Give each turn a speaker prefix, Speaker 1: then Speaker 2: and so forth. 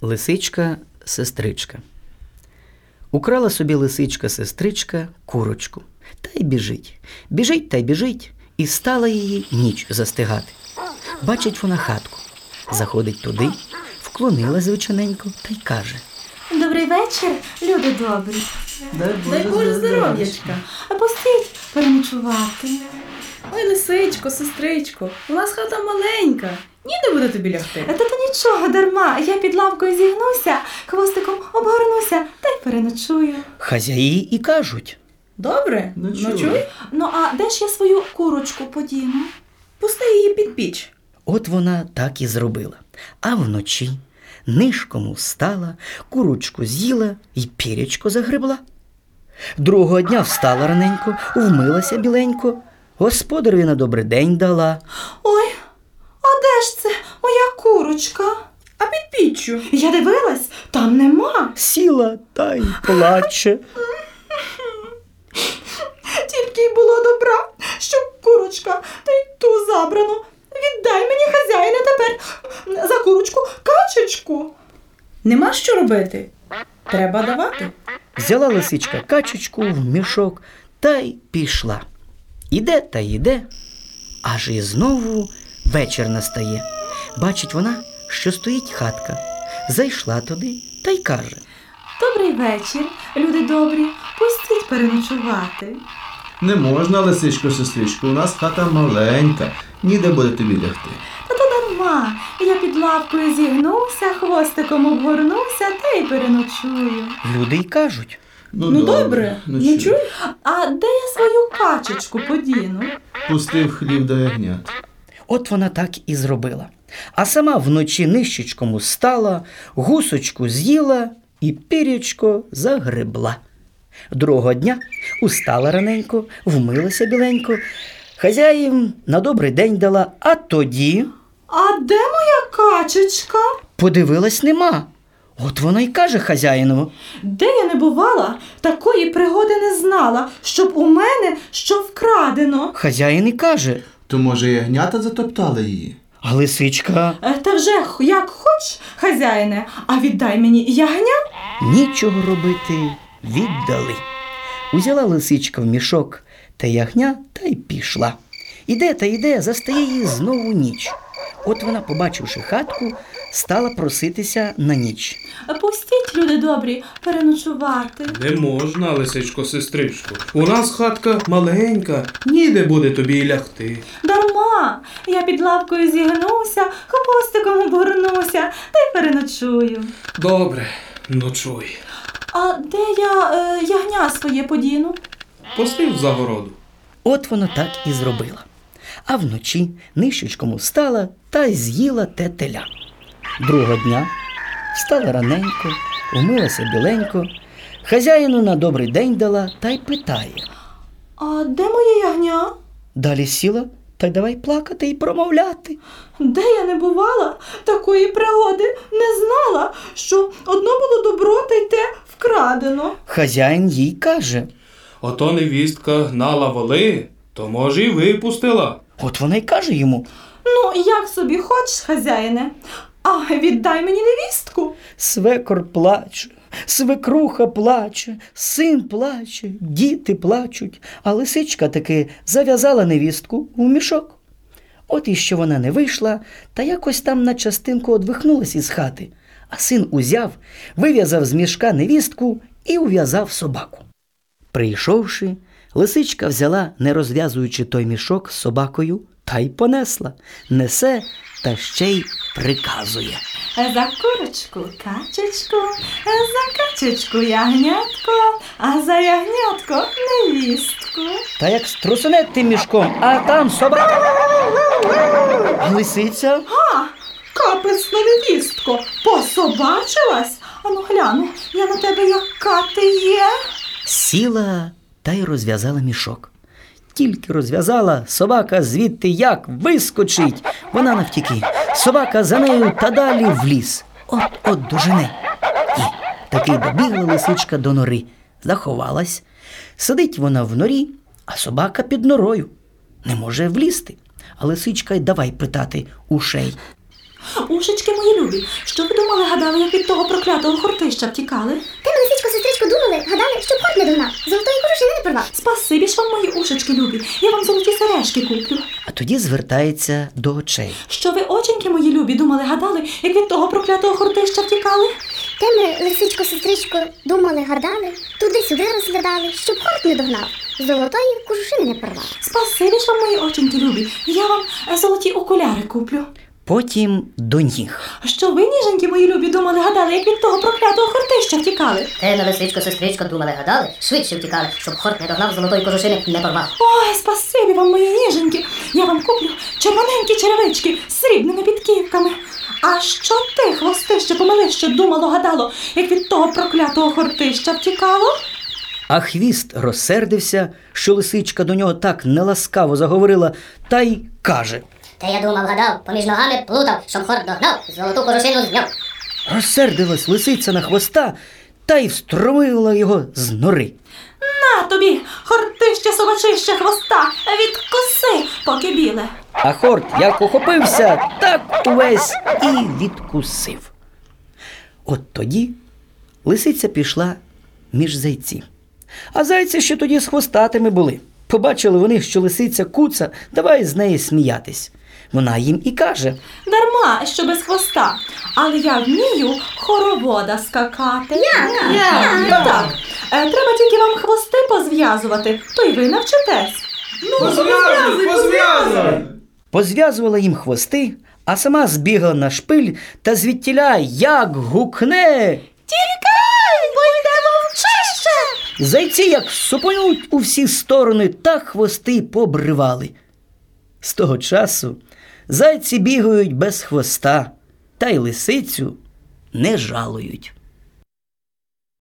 Speaker 1: Лисичка сестричка. Украла собі лисичка сестричка курочку. Та й біжить. Біжить та й біжить, і стала її ніч застигати. Бачить вона хатку. Заходить туди, вклонила звичайненько та й каже.
Speaker 2: Добрий вечір, люди добрі.
Speaker 3: Дай Боже здоров'ячка.
Speaker 2: А пустіть переночувати.
Speaker 3: Ой, лисичко, сестричко, у нас хата маленька. Ніде буде тобі лягти.
Speaker 2: Та то нічого дарма. Я під лавкою зігнуся, хвостиком обгорнуся та й переночую.
Speaker 1: Хазяї і кажуть.
Speaker 3: Добре?
Speaker 4: Ночуй.
Speaker 3: Ночуй.
Speaker 2: Ну а де ж я свою курочку подіну?
Speaker 3: Пусти її під піч.
Speaker 1: От вона так і зробила. А вночі нишком встала, курочку з'їла і пірячко загребла. Другого дня встала раненько, вмилася біленько, господареві на добрий день дала.
Speaker 2: Ой, а де ж це моя курочка?
Speaker 3: А під піччю.
Speaker 2: Я дивилась, там нема.
Speaker 1: Сіла та й плаче.
Speaker 2: Тільки й було добра, щоб курочка та й ту забрану. Віддай мені хазяїна тепер за курочку качечку.
Speaker 3: Нема що робити. Треба давати.
Speaker 1: Взяла лисичка качечку в мішок та й пішла. Іде та йде, аж і знову вечір настає. Бачить вона, що стоїть хатка. Зайшла туди та й каже.
Speaker 2: Добрий вечір, люди добрі. Пустіть переночувати.
Speaker 4: Не можна, лисичко, сестричко, у нас хата маленька, ніде буде тобі лягти.
Speaker 2: Та то дарма. Я під лавкою зігнуся, хвостиком обгорнуся та й переночую.
Speaker 1: Люди й кажуть.
Speaker 3: Ну, добре, ночуй.
Speaker 2: А де я свою качечку подіну?
Speaker 4: Пустив хліб до ягнят.
Speaker 1: От вона так і зробила. А сама вночі нищечкому стала, гусочку з'їла і пірячко загребла. Другого дня устала раненько, вмилася біленько, хазяїм на добрий день дала, а тоді
Speaker 2: А де моя качечка?
Speaker 1: подивилась нема. От вона й каже хазяїнову.
Speaker 2: Де я не бувала, такої пригоди не знала, щоб у мене що вкрадено.
Speaker 1: Хазяїн і каже,
Speaker 4: То може ягнята затоптали її?
Speaker 1: а лисичка
Speaker 2: Е, Та вже як хоч, хазяїне, а віддай мені ягня.
Speaker 1: нічого робити віддали. Узяла лисичка в мішок та ягня та й пішла. Іде та йде, застає її знову ніч. От вона, побачивши хатку, стала проситися на ніч.
Speaker 2: Пустіть, люди добрі, переночувати.
Speaker 5: Не можна, лисичко, сестричко. У нас хатка маленька, ніде буде тобі й лягти.
Speaker 2: Дарма, я під лавкою зігнуся, хвостиком обгорнуся та й переночую.
Speaker 5: Добре, ночуй.
Speaker 2: А де я е, ягня своє подіну?
Speaker 5: Пустив в загороду.
Speaker 1: От вона так і зробила. А вночі нищечкому встала та й з'їла те теля. Другого дня встала раненько, умилася біленько, хазяїну на добрий день дала та й питає.
Speaker 2: А де моє ягня?
Speaker 1: Далі сіла та й давай плакати і промовляти.
Speaker 2: Де я не бувала, такої пригоди не знала, що одно було добро та й те вкрадено.
Speaker 1: Хазяїн їй каже.
Speaker 5: Ото невістка гнала воли, то може й випустила.
Speaker 1: От вона й каже йому.
Speaker 2: Ну, як собі хочеш, хазяїне, а віддай мені невістку.
Speaker 1: Свекор плаче, свекруха плаче, син плаче, діти плачуть, а лисичка таки зав'язала невістку в мішок. От і що вона не вийшла, та якось там на частинку одвихнулась із хати, а син узяв, вив'язав з мішка невістку і ув'язав собаку. Прийшовши, лисичка взяла, не розв'язуючи той мішок з собакою, та й понесла, несе та ще й приказує.
Speaker 2: За курочку качечку, за качечку ягнятко, а за ягнятко невістку.
Speaker 1: Та як струсуне тим мішком, а там собака. А лисиця
Speaker 2: А, капець на невістко, пособачилась? Ану гляну, я на тебе яка ти є.
Speaker 1: сіла та й розв'язала мішок. Тільки розв'язала, собака звідти як вискочить. Вона навтіки. Собака за нею та далі в ліс. От от дожене. І таки добігла лисичка до нори, заховалась. Сидить вона в норі, а собака під норою. Не може влізти. А лисичка й давай питати ушей.
Speaker 2: Ушечки мої любі, що ви думали, гадали, як від того проклятого хортища втікали?
Speaker 6: Ти, лисичко, сестричко, думали, гадали, щоб хорт не догнав, золотої кожушини не порвав.
Speaker 2: Спасибі ж вам, мої ушечки любі, я вам золоті сережки куплю.
Speaker 1: А тоді звертається до очей.
Speaker 2: Що ви, оченьки мої любі, думали, гадали, як від того проклятого хортища втікали?
Speaker 6: Те ми, лисичко, сестричко, думали, гадали, туди-сюди розглядали, щоб хорт не догнав, золотої кожушини не порвав.
Speaker 2: Спасибі ж вам, мої оченьки любі, я вам е, золоті окуляри куплю.
Speaker 1: Потім до ніг.
Speaker 2: А Що ви, ніженьки мої любі, думали, гадали, як від того проклятого хортища втікали?
Speaker 7: Те на лисичко, сестричко думали, гадали, швидше втікали, щоб хорт не догнав золотої кожушини не порвав.
Speaker 2: Ой, спасибі вам, мої ніженьки. Я вам куплю червоненькі черевички з срібними підківками. А що ти, хвостище, помилище, думало, гадало, як від того проклятого хортища втікало?
Speaker 1: А хвіст розсердився, що лисичка до нього так неласкаво заговорила, та й каже.
Speaker 7: Те я думав, гадав, поміж ногами плутав, щоб хорт догнав, золоту кожушину зняв.
Speaker 1: Розсердилась лисиця на хвоста та й встромила його з нори.
Speaker 2: На тобі, хортище, собачище, хвоста, відкуси, поки біле.
Speaker 1: А хорт як ухопився, так увесь і відкусив. От тоді лисиця пішла між зайці. А зайці ще тоді з хвостатими були. Побачили вони, що лисиця куца, давай з неї сміятись. Вона їм і каже:
Speaker 2: Дарма, що без хвоста, але я вмію хоровода скакати. Я, я, Ну так, е, треба тільки вам хвости позв'язувати, то й ви навчитесь. Ну,
Speaker 5: Позв'язуй, позв'язуй!
Speaker 1: позв'язувала їм хвости, а сама збігла на шпиль та звідтіля як гукне.
Speaker 2: Тікай, бо йдемо в чище!
Speaker 1: Зайці як супонуть у всі сторони та хвости побривали. З того часу зайці бігають без хвоста, та й лисицю не жалують.